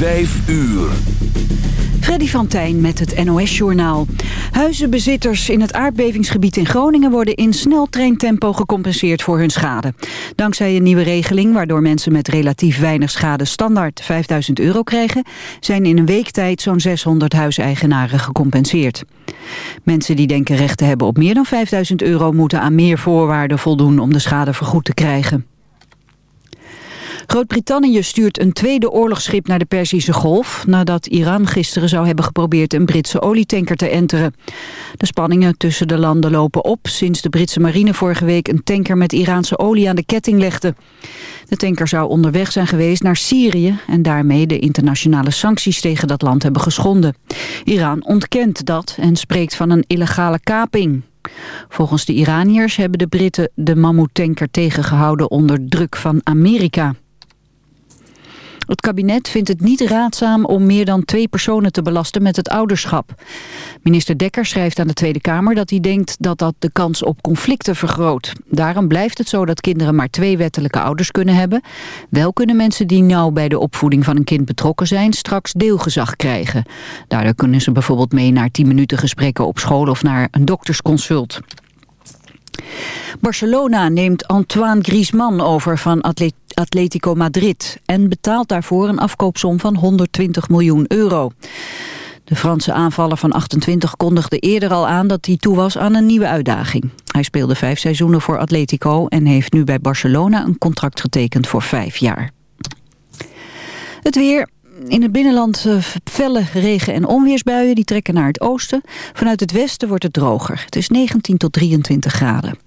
Vijf uur. Freddy van Tijn met het NOS-journaal. Huizenbezitters in het aardbevingsgebied in Groningen... worden in sneltreintempo gecompenseerd voor hun schade. Dankzij een nieuwe regeling waardoor mensen met relatief weinig schade... standaard 5000 euro krijgen... zijn in een week tijd zo'n 600 huiseigenaren gecompenseerd. Mensen die denken recht te hebben op meer dan 5000 euro... moeten aan meer voorwaarden voldoen om de schade vergoed te krijgen. Groot-Brittannië stuurt een tweede oorlogsschip naar de Perzische Golf... nadat Iran gisteren zou hebben geprobeerd een Britse olietanker te enteren. De spanningen tussen de landen lopen op... sinds de Britse marine vorige week een tanker met Iraanse olie aan de ketting legde. De tanker zou onderweg zijn geweest naar Syrië... en daarmee de internationale sancties tegen dat land hebben geschonden. Iran ontkent dat en spreekt van een illegale kaping. Volgens de Iraniërs hebben de Britten de mammoetanker tegengehouden onder druk van Amerika. Het kabinet vindt het niet raadzaam om meer dan twee personen te belasten met het ouderschap. Minister Dekker schrijft aan de Tweede Kamer dat hij denkt dat dat de kans op conflicten vergroot. Daarom blijft het zo dat kinderen maar twee wettelijke ouders kunnen hebben. Wel kunnen mensen die nauw bij de opvoeding van een kind betrokken zijn straks deelgezag krijgen. Daardoor kunnen ze bijvoorbeeld mee naar 10 minuten gesprekken op school of naar een doktersconsult. Barcelona neemt Antoine Griezmann over van Atletico Madrid... en betaalt daarvoor een afkoopsom van 120 miljoen euro. De Franse aanvaller van 28 kondigde eerder al aan dat hij toe was aan een nieuwe uitdaging. Hij speelde vijf seizoenen voor Atletico en heeft nu bij Barcelona een contract getekend voor vijf jaar. Het weer, in het binnenland uh, felle regen- en onweersbuien. Die trekken naar het oosten. Vanuit het westen wordt het droger. Het is 19 tot 23 graden.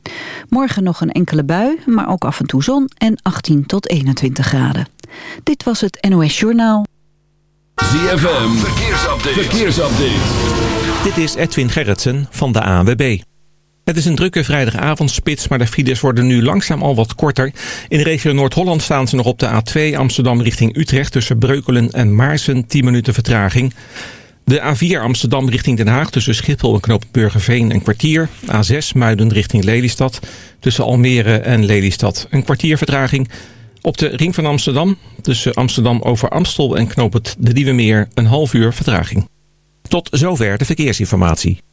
Morgen nog een enkele bui, maar ook af en toe zon. En 18 tot 21 graden. Dit was het NOS Journaal. ZFM, verkeersupdate. verkeersupdate. Dit is Edwin Gerritsen van de ANWB. Het is een drukke vrijdagavondspits, maar de files worden nu langzaam al wat korter. In de regio Noord-Holland staan ze nog op de A2 Amsterdam richting Utrecht... tussen Breukelen en Maarsen, 10 minuten vertraging. De A4 Amsterdam richting Den Haag tussen Schiphol en Knoop Burgerveen een kwartier. A6 Muiden richting Lelystad tussen Almere en Lelystad een kwartier vertraging. Op de ring van Amsterdam tussen Amsterdam over Amstel en Knoop de Nieuwe Meer een half uur vertraging. Tot zover de verkeersinformatie.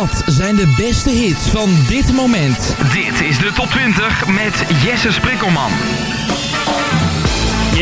Wat zijn de beste hits van dit moment? Dit is de top 20 met Jesse Sprikkelman.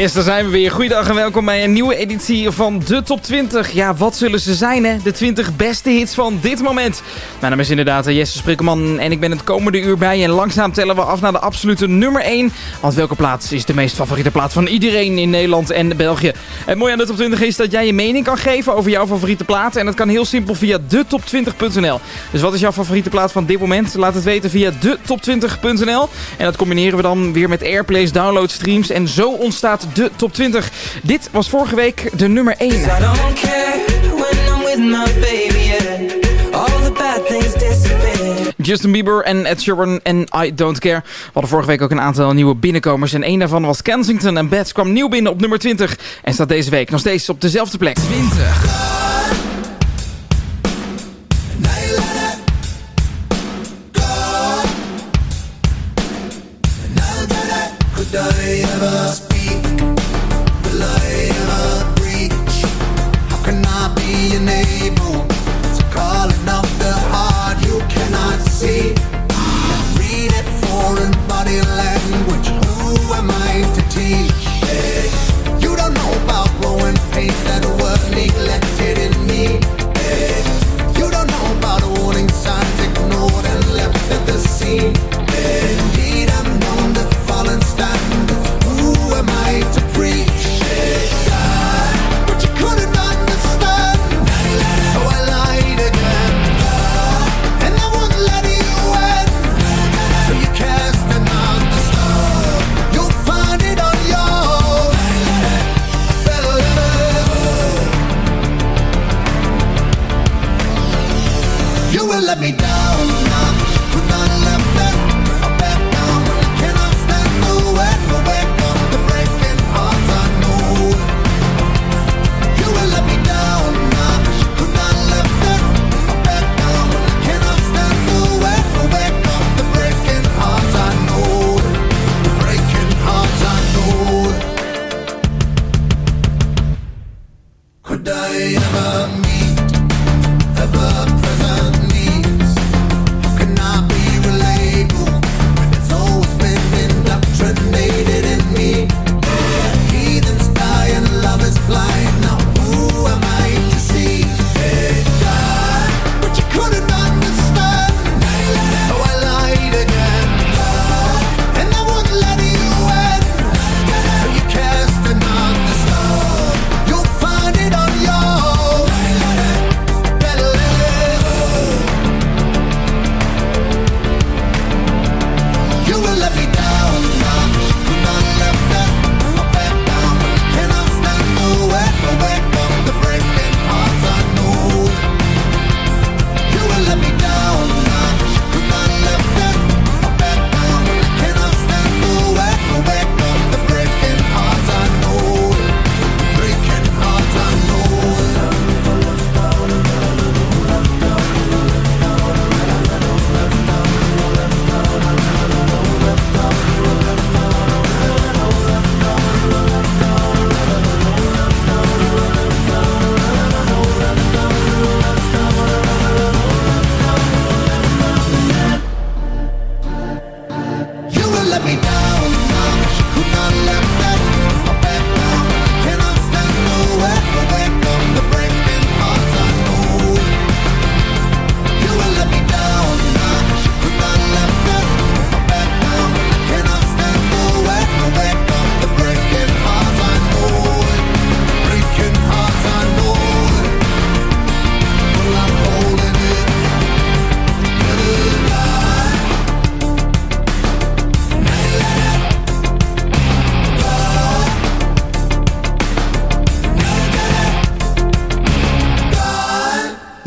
Yes, daar zijn we weer. Goeiedag en welkom bij een nieuwe editie van de Top 20. Ja, wat zullen ze zijn hè? De 20 beste hits van dit moment. Mijn naam is inderdaad eh, Jesse Sprikkelman en ik ben het komende uur bij. En langzaam tellen we af naar de absolute nummer 1. Want welke plaats is de meest favoriete plaats van iedereen in Nederland en België? Het mooie aan de Top 20 is dat jij je mening kan geven over jouw favoriete plaat. En dat kan heel simpel via detop20.nl. Dus wat is jouw favoriete plaat van dit moment? Laat het weten via detop20.nl. En dat combineren we dan weer met airplays, download streams. En zo ontstaat de top 20. Dit was vorige week de nummer 1. Justin Bieber en Ed Sheeran en I Don't Care. We hadden vorige week ook een aantal nieuwe binnenkomers. En een daarvan was Kensington en Bats kwam nieuw binnen op nummer 20. En staat deze week nog steeds op dezelfde plek. 20.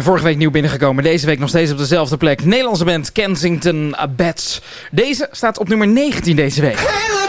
Vorige week nieuw binnengekomen, deze week nog steeds op dezelfde plek. Nederlandse band Kensington Bats. Deze staat op nummer 19 deze week.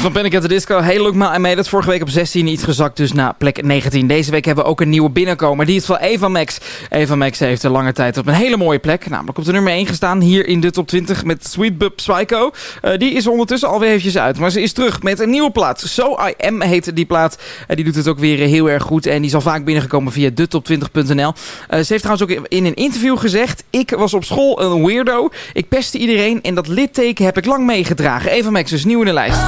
Van Panic at the Disco. Hey, look maar, I made it. Vorige week op 16 iets gezakt, dus naar plek 19. Deze week hebben we ook een nieuwe binnenkomer. Die is van Eva Max. Eva Max heeft een lange tijd op een hele mooie plek. Namelijk op de nummer 1 gestaan hier in de top 20 met Sweet Bub Psycho. Uh, die is ondertussen alweer eventjes uit. Maar ze is terug met een nieuwe plaat. So I Am heet die plaat. Uh, die doet het ook weer heel erg goed. En die is al vaak binnengekomen via detop20.nl. Uh, ze heeft trouwens ook in een interview gezegd... Ik was op school een weirdo. Ik pestte iedereen en dat litteken heb ik lang meegedragen. Eva Max is nieuw in de lijst.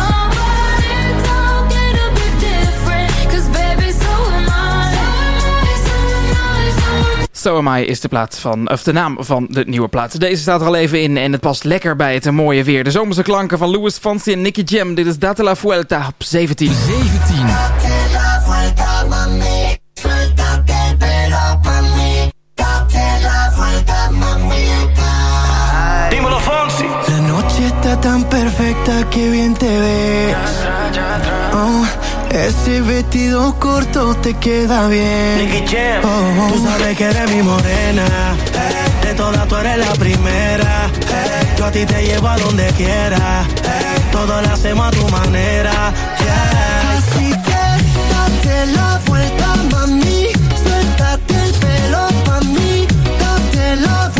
So Am I is de, plaat van, of de naam van de nieuwe plaat. Deze staat er al even in en het past lekker bij het mooie weer. De zomerse klanken van Louis Fonsi en Nicky Jam. Dit is Date la Vuelta op 17. 17. La noche está tan perfecta que bien te ves. Oh, ese vestido corto te queda bien. Oh, tú sabes que eres mi morena. De todas tú eres la primera. Yo a ti te llevo a donde quiera. Todo lo hacemos a tu manera. Yeah. Así que date la vuelta, mami. Suéltate el pelo mí. Date la vuelta,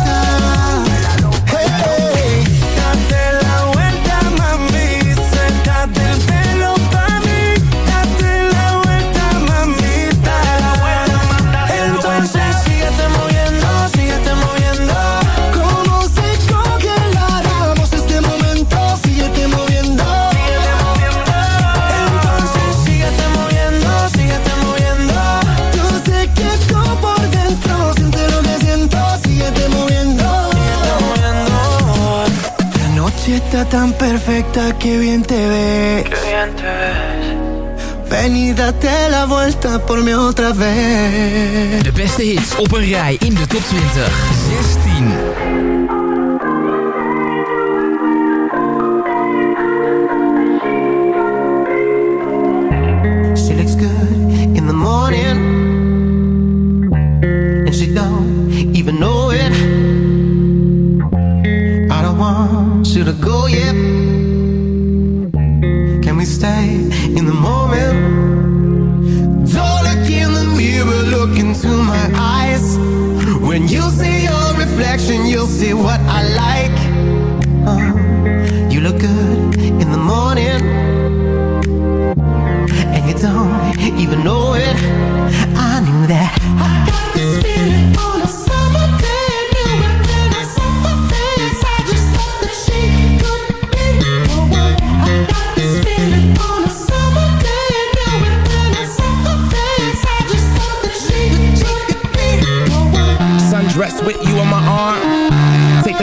Tan perfecta que bien te ves. Qué bien te ves. Ven y date la vuelta por mí otra vez. De beste hits op een rij in de top 20. 16.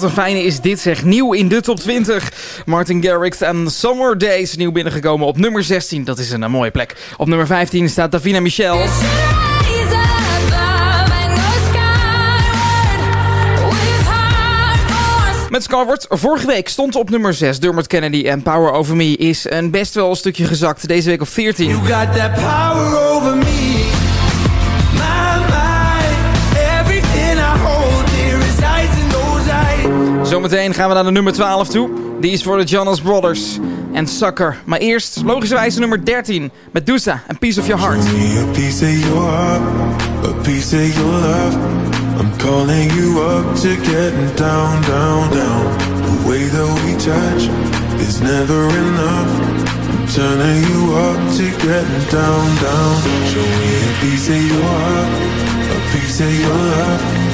wat een fijne is dit zeg. Nieuw in de top 20. Martin Garrix en Summer Days. Nieuw binnengekomen op nummer 16. Dat is een, mooie plek. Op nummer 15 staat Davina Michel. Met Skyward. Vorige week stond op nummer 6 Dermot Kennedy en Power Over Me is een best wel een stukje gezakt. Deze week op 14. You got that power over me. Zometeen gaan we naar de nummer 12 toe. Die is voor de Jonas Brothers en Sucker. Maar eerst, logischerwijze nummer 13. Medusa en Piece of Your Heart. a piece of your heart, a piece of your love. I'm calling you up to getting down, down, down. The way that we touch is never enough. Turning you up to getting down, down. Show me a piece of your heart, a piece of your love.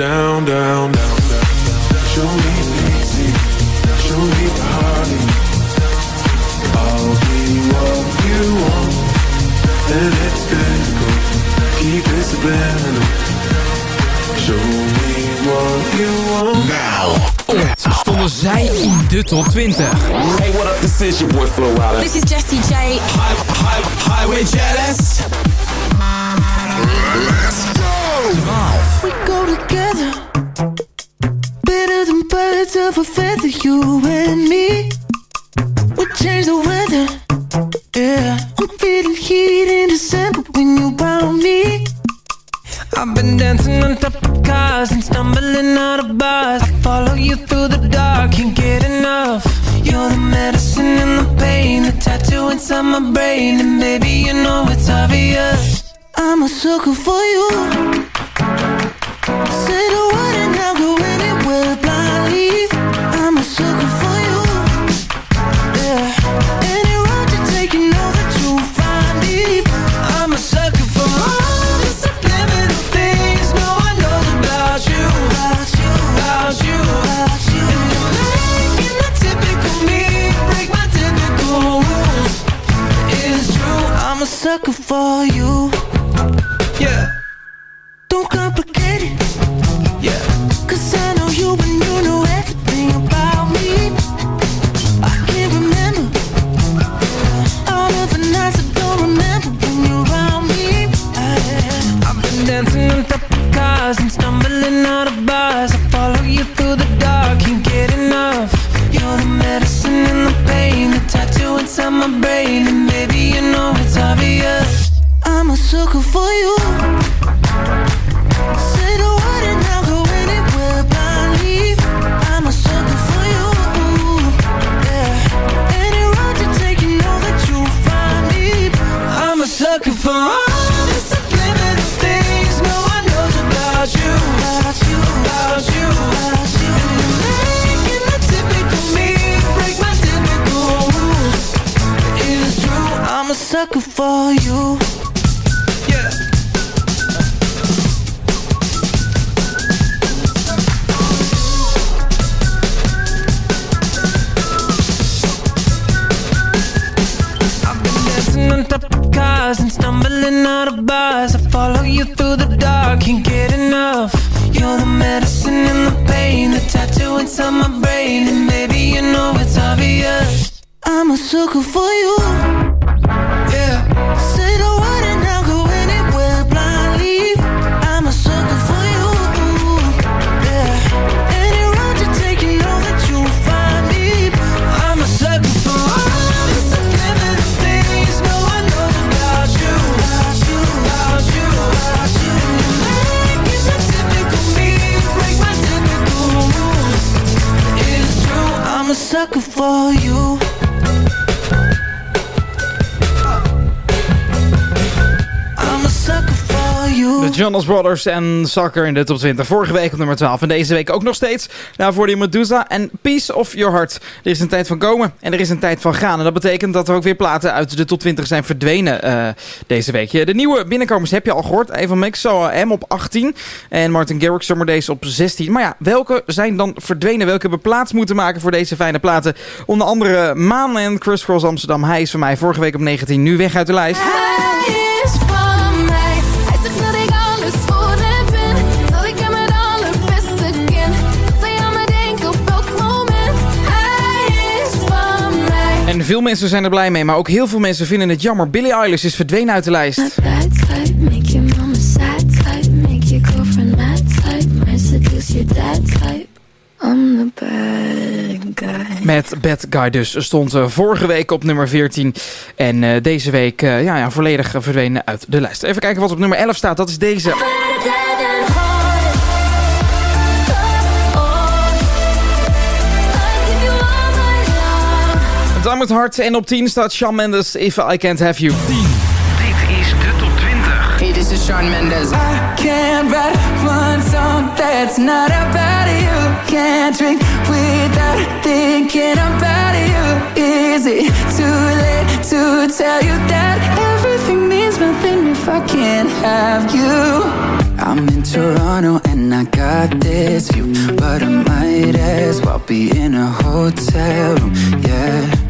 down, down, down. down. Show me easy, show me party. I'll be what you want, and it's physical. Keep it subliminal. Show me what you want. Now. stonden zij in de top 20. Hey, what up? This is your boy Flo Rida. This is Jessie J. Hi, hi, highway jealous. Let's go. 12. We go together. Better than birds of a feather, you and me. Jonas Brothers en Sucker in de top 20. Vorige week op nummer 12 en deze week ook nog steeds. Daarvoor die Medusa en Peace of Your Heart. Er is een tijd van komen en er is een tijd van gaan. En dat betekent dat er ook weer platen uit de top 20 zijn verdwenen eh, deze week. De nieuwe binnenkomers heb je al gehoord. Eva Max, zo M op 18 en Martin Garrix Summer Days op 16. Maar ja, welke zijn dan verdwenen? Welke hebben plaats moeten maken voor deze fijne platen? Onder andere Maan en Chris Cross Amsterdam. Hij is van mij vorige week op 19, nu weg uit de lijst. Hij veel mensen zijn er blij mee, maar ook heel veel mensen vinden het jammer. Billie Eilish is verdwenen uit de lijst. Met Bad Guy dus stond eh, vorige week op nummer 14. En eh, deze week eh, ja, ja, volledig verdwenen uit de lijst. Even kijken wat op nummer 11 staat. Dat is deze. Diamond Heart en op 10 staat Shawn Mendes If I Can't Have You. Dit is de top 20. Hey, this is Shawn Mendes. I can't write one song that's not about you. Can't drink without thinking about you. Is it too late to tell you that everything means nothing if I can't have you? I'm in Toronto and I got this view, but I might as well be in a hotel room. Yeah,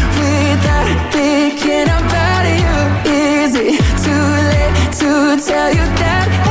tell you that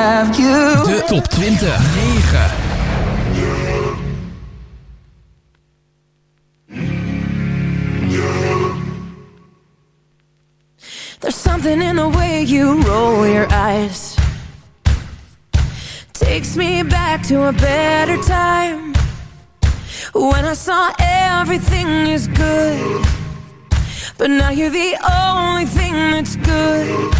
Have you? De top 20. 9. There's something in the way you roll your eyes. Takes me back to a better time. When I saw everything is good. But now you're the only thing that's good.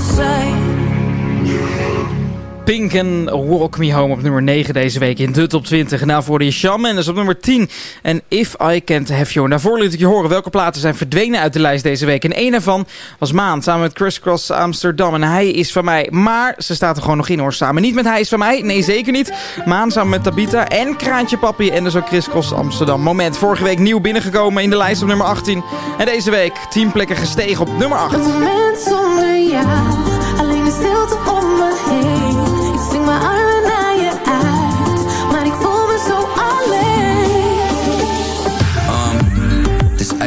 outside. Pink en Walk Me Home op nummer 9 deze week in de top 20. Nou voor de Shawn Mendes op nummer 10 en If I Can't Have You. En daarvoor liet ik je horen welke platen zijn verdwenen uit de lijst deze week. En een daarvan was Maan samen met Chris Cross Amsterdam. En hij is van mij, maar ze staat er gewoon nog in hoor samen. Niet met hij is van mij, nee zeker niet. Maan samen met Tabita en Kraantje Papi en dus ook Chris Cross Amsterdam. Moment, vorige week nieuw binnengekomen in de lijst op nummer 18. En deze week 10 plekken gestegen op nummer 8. Een moment zonder jou, alleen de stilte om me heen.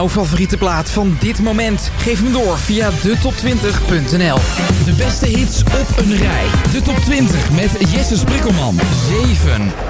jouw favoriete plaat van dit moment? Geef hem door via detop20.nl. De beste hits op een rij. De top 20 met Jesse Sprikkelman. 7.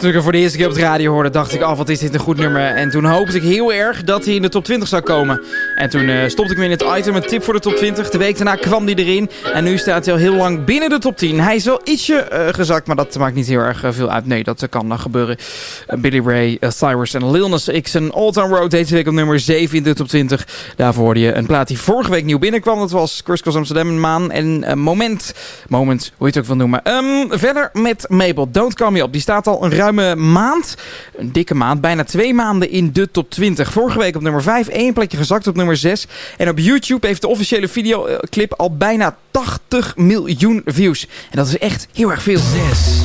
Toen ik voor de eerste keer op de radio hoorde, dacht ik, af wat is dit een goed nummer. En toen hoopte ik heel erg dat hij in de top 20 zou komen. En toen eh, stopte ik hem in het item, een tip voor de top 20. De week daarna kwam hij erin. En nu staat hij al heel lang binnen de top 10. Hij is wel ietsje eh, gezakt, maar dat maakt niet heel erg eh, veel uit. Nee, dat kan gebeuren. Billy Ray, Cyrus en Lil Nas X en Old Town Road deze week op nummer 7 in de top 20. Daarvoor hoorde je een plaat die vorige week nieuw binnenkwam. Dat was Chris Cross Amsterdam, Maan en Moment. Moment, hoe je het ook wil noemen. Ehm, verder met Mabel, Don't Call Me Up. Die staat al een ruime maand, een dikke maand, bijna twee maanden in de top 20. Vorige week op nummer 5, één plekje gezakt op nummer 6. En op YouTube heeft de officiële videoclip al bijna 80 miljoen views. En dat is echt heel erg veel. 6.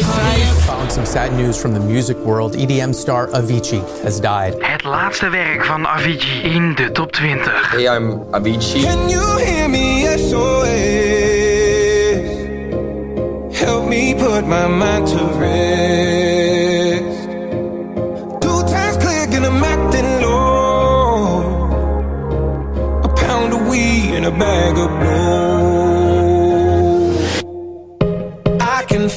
So don't call me up. Found some sad news from the music world. EDM star Avicii has died. Het laatste werk van Avicii in de top 20. Hey, I'm Avicii. Can you hear me? SOS. Help me put my mind to rest. Two times click and I'm acting low. A pound of weed and a bag of blow.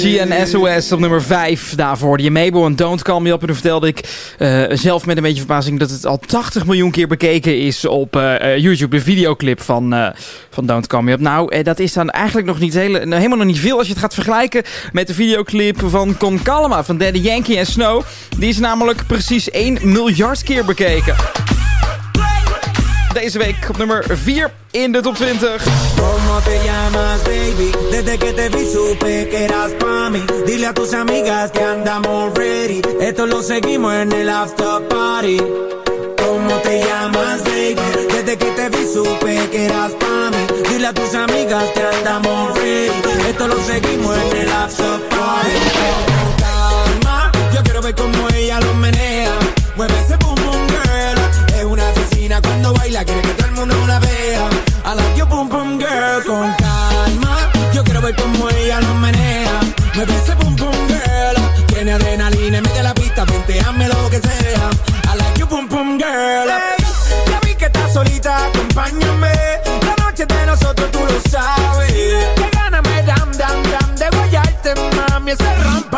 Avicii en SOS op nummer 5. Daarvoor je Mabel en Don't Call Me Up. En toen vertelde ik eh, zelf met een beetje verbazing dat het al 80 miljoen keer bekeken is op eh, eh, YouTube. De videoclip van, van Don't Call Me Up. Nou, dat is dan eigenlijk nog niet hele, nou, helemaal nog niet veel als je het gaat vergelijken met de videoclip van Con Calma van Daddy Yankee en Snow. Die is namelijk precies 1 miljard keer bekeken. Deze week op nummer 4 in de top 20. ¿Cómo te llamas, baby? Desde que te vi supe que eras pa' mí. Dile a tus amigas que andamos ready. Esto lo seguimos en el after party. ¿Cómo te llamas, baby? Desde que te vi supe que eras pa' mí. Dile a tus amigas que andamos ready. Esto lo seguimos en el after party. Calma, yo quiero ver cómo ella lo menea. Mueve baila, quiere que todo el mundo la vea. I like your boom boom girl. Con calma, yo quiero ver cómo ella lo menea. Mueve ese boom boom girl. Tiene adrenalina y mete la pista, hazme lo que sea. I like your boom boom girl. Hey, ya vi que estás solita, acompáñame. La noche de nosotros, tú lo sabes. Que gana me dam dam dam de guayarte, mami. Ese ram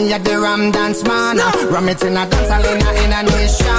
me at the Ram Dance Man. Ram it in a dance in a, in a nation.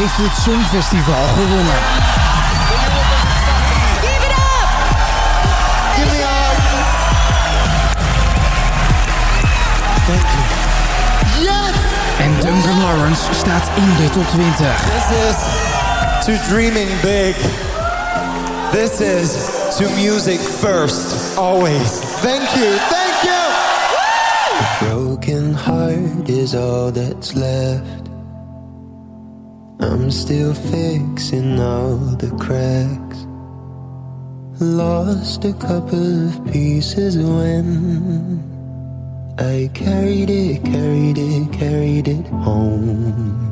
Heeft het Songfestival gewonnen. Give it up! Give me up! Thank you. Yes! En Duncan Lawrence staat in de top 20. This is to dreaming big. This is to music first, always. Thank you, thank you! A broken heart is all that's left. I'm still fixing all the cracks. Lost a couple of pieces when I carried it, carried it, carried it home.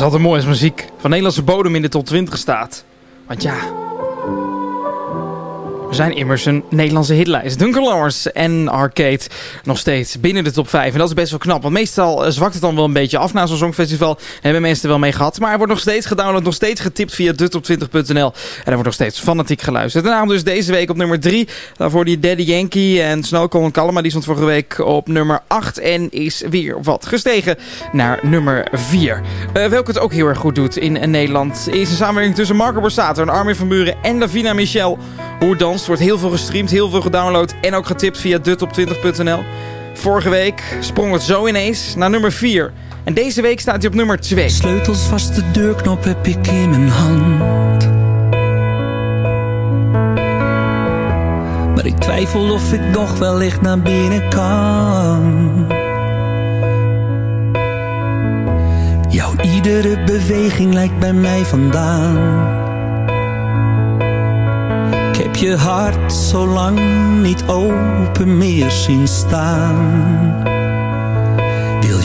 Is altijd mooi als muziek van Nederlandse bodem in de top 20 staat. Want ja, zijn immers een Nederlandse hitlijst. Duncan en Arcade nog steeds binnen de top 5. En dat is best wel knap. Want meestal eh, zwakt het dan wel een beetje af na zo'n songfestival. Daar hebben mensen wel mee gehad. Maar er wordt nog steeds gedownload, nog steeds getipt via detop20.nl. En er wordt nog steeds fanatiek geluisterd. En daarom dus deze week op nummer 3. Daarvoor die Daddy Yankee en Snow Cold Kalma. Die stond vorige week op nummer 8. En is weer wat gestegen naar nummer 4. Uh, welke het ook heel erg goed doet in, in Nederland. Is een samenwerking tussen Marco Borsato en Armin van Buren en Davina Michel. Hoe danst wordt heel veel gestreamd, heel veel gedownload en ook getipt via detop20.nl. Vorige week sprong het zo ineens naar nummer 4. En deze week staat hij op nummer 2. Sleutels vast de deurknop heb ik in mijn hand. Maar ik twijfel of ik nog wellicht naar binnen kan. Jouw iedere beweging lijkt bij mij vandaan. Je hart zo lang niet open meer zien staan.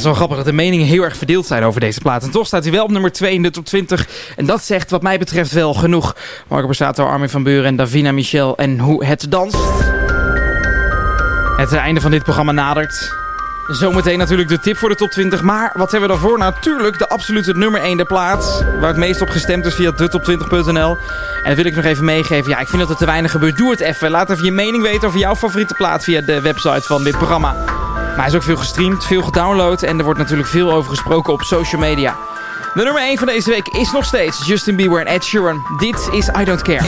is wel grappig dat de meningen heel erg verdeeld zijn over deze plaat. En toch staat hij wel op nummer 2 in de top 20. En dat zegt wat mij betreft wel genoeg. Marco Borsato, Armin van Buren en Davina Michel en hoe het danst. Het einde van dit programma nadert. Zometeen natuurlijk de tip voor de top 20. Maar wat hebben we daarvoor? Natuurlijk de absolute nummer 1 de plaats. Waar het meest op gestemd is via detop20.nl. En wil ik nog even meegeven. Ja, ik vind dat er te weinig gebeurt. Doe het even. Laat even je mening weten over jouw favoriete plaat via de website van dit programma. Maar hij is ook veel gestreamd, veel gedownload. En er wordt natuurlijk veel over gesproken op social media. De nummer 1 van deze week is nog steeds Justin Bieber en Ed Sheeran. Dit is I Don't Care.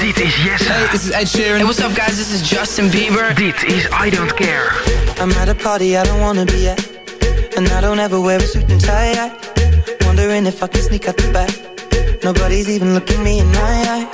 Dit is Jesse. Hey, this is Ed Sheeran. Hey, what's up, guys? This is Justin Bieber. Dit is I Don't Care. I'm at a party I don't wanna be at And I don't ever wear a suit and tie I Wondering if I can sneak out the back Nobody's even looking me in my you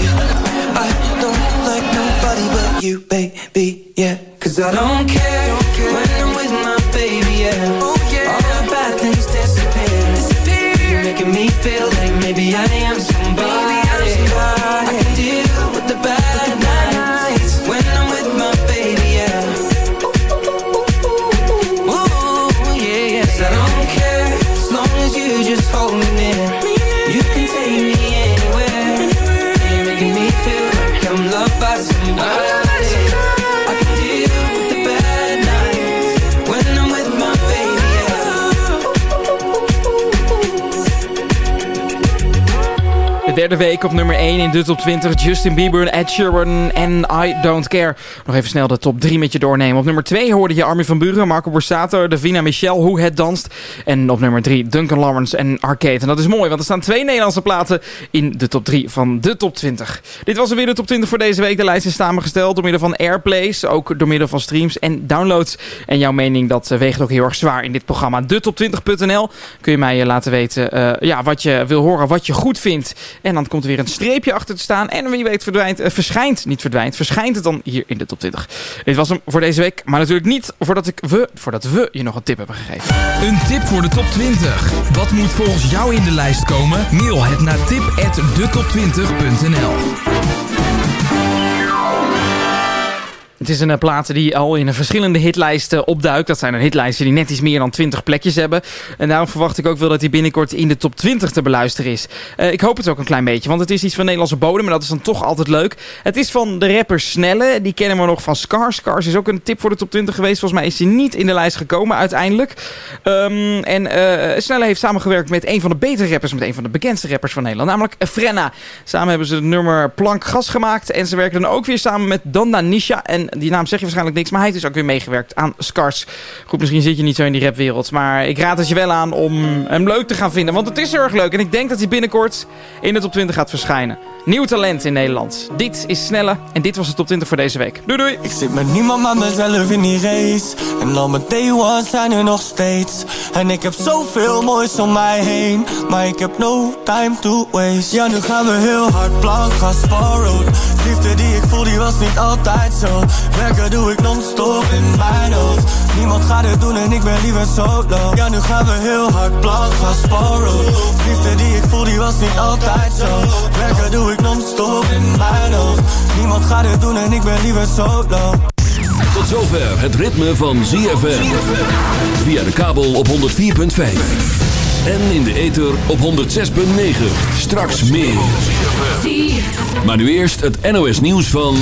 Derde week op nummer 1 in de top 20. Justin Bieber, Ed Sheeran en I Don't Care. Nog even snel de top 3 met je doornemen. Op nummer 2 hoorde je Armin van Buren, Marco Borsato, Davina Michel, Hoe Het Danst. En op nummer 3 Duncan Lawrence en Arcade. En dat is mooi, want er staan twee Nederlandse platen in de top 3 van de top 20. Dit was weer de top 20 voor deze week. De lijst is samengesteld door middel van airplays, ook door middel van streams en downloads. En jouw mening, dat eh, weegt ook heel erg zwaar in dit programma. De top20.nl kun je mij eh, laten weten eh, ja, wat je wil horen, wat je goed vindt. En dan komt er weer een streepje achter te staan. En wie weet verdwijnt, eh, verschijnt, niet verdwijnt, verschijnt het dan hier in de top 20. Dit was hem voor deze week. Maar natuurlijk niet voordat, ik, we, voordat we je nog een tip hebben gegeven. Een tip voor de top 20. Wat moet volgens jou in de lijst komen? Mail het naar tip@detop20.nl. Het is een uh, plaat die al in verschillende hitlijsten opduikt. Dat zijn een hitlijsten die net iets meer dan 20 plekjes hebben. En daarom verwacht ik ook wel dat hij binnenkort in de top 20 te beluisteren is. Uh, ik hoop het ook een klein beetje, want het is iets van Nederlandse bodem. En dat is dan toch altijd leuk. Het is van de rapper Snelle. Die kennen we nog van Scars. Scars is ook een tip voor de top 20 geweest. Volgens mij is hij niet in de lijst gekomen uiteindelijk. Um, en uh, Snelle heeft samengewerkt met een van de betere rappers. Met een van de bekendste rappers van Nederland. Namelijk Frenna. Samen hebben ze het nummer Plank Gas gemaakt. En ze werken dan ook weer samen met Danda Nisha. En die naam zeg je waarschijnlijk niks, maar hij heeft dus ook weer meegewerkt aan Scars. Goed, misschien zit je niet zo in die rapwereld, maar ik raad het je wel aan om hem leuk te gaan vinden, want het is erg leuk. En ik denk dat hij binnenkort in de top 20 gaat verschijnen. Nieuw talent in Nederland. Dit is Snelle en dit was de top 20 voor deze week. Doei doei! Ik zit met niemand maar mezelf in die race. En al mijn day ones zijn er nog steeds. En ik heb zoveel moois om mij heen. Maar ik heb no time to waste. Ja, nu gaan we heel hard blank gaan road. Liefde die ik voel, die was niet altijd zo. Werken doe ik non-stop in mijn hoofd. Niemand gaat het doen en ik ben liever solo. Ja, nu gaan we heel hard blank gaan road. Liefde die ik voel, die was niet altijd zo. Werken doe ik non-stop in mijn hoofd. Niemand gaat het doen en ik ben liever solo. Tot zover het ritme van ZFM. Via de kabel op 104.5. En in de ether op 106.9. Straks meer. Maar nu eerst het NOS nieuws van...